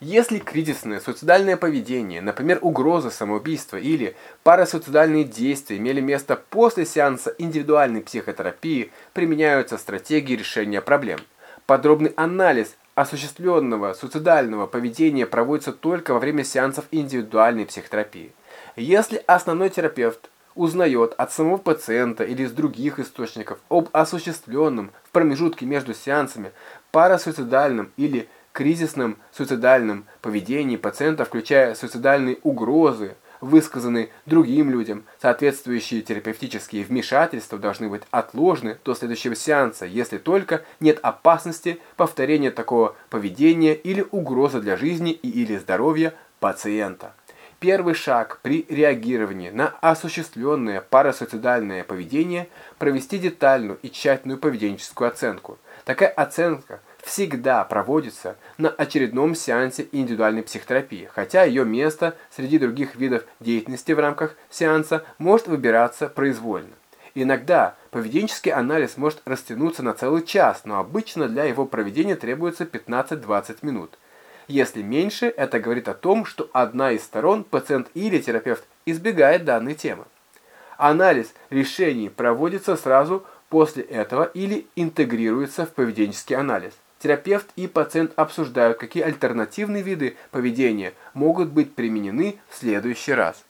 Если кризисное суицидальное поведение, например, угроза самоубийства или парасуицидальные действия имели место после сеанса индивидуальной психотерапии, применяются стратегии решения проблем. Подробный анализ осуществленного суицидального поведения проводится только во время сеансов индивидуальной психотерапии. Если основной терапевт узнает от самого пациента или из других источников об осуществленном в промежутке между сеансами парасуицидальном или кризисном суицидальном поведении пациента, включая суицидальные угрозы, высказанные другим людям, соответствующие терапевтические вмешательства должны быть отложены до следующего сеанса, если только нет опасности повторения такого поведения или угрозы для жизни и или здоровья пациента. Первый шаг при реагировании на осуществленное парасуицидальное поведение – провести детальную и тщательную поведенческую оценку. Такая оценка всегда проводится на очередном сеансе индивидуальной психотерапии, хотя ее место среди других видов деятельности в рамках сеанса может выбираться произвольно. Иногда поведенческий анализ может растянуться на целый час, но обычно для его проведения требуется 15-20 минут. Если меньше, это говорит о том, что одна из сторон, пациент или терапевт, избегает данной темы. Анализ решений проводится сразу после этого или интегрируется в поведенческий анализ. Терапевт и пациент обсуждают, какие альтернативные виды поведения могут быть применены в следующий раз.